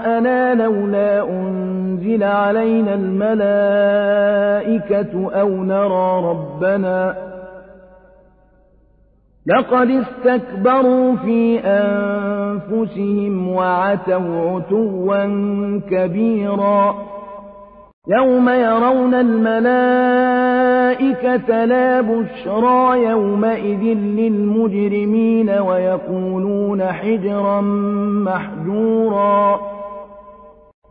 لقاءنا لولا أنزل علينا الملائكة أو نرى ربنا لقد استكبروا في أنفسهم وعتوا عتوا كبيرا يوم يرون الملائكة لا بشرى يومئذ للمجرمين ويقولون حجرا محجورا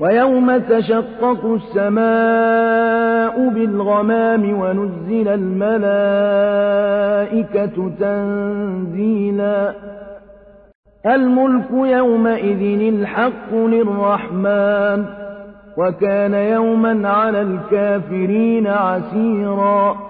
ويوم تشقق السماء بالغمام ونزل الملائكة تنزيلا. الملك يومئذ الحق للرحمن وكان يوما على الكافرين عسيرا.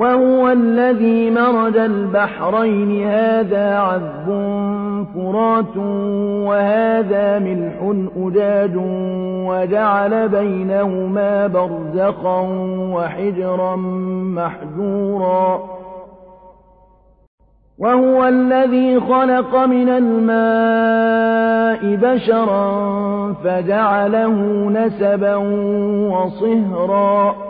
وهو الذي مرج البحرين. هذا عذب فرات وهذا ملح أجاج وجعل بينهما برزخا وحجرا محجورا. وهو الذي خلق من الماء بشرا فجعله نسبا وصهرا.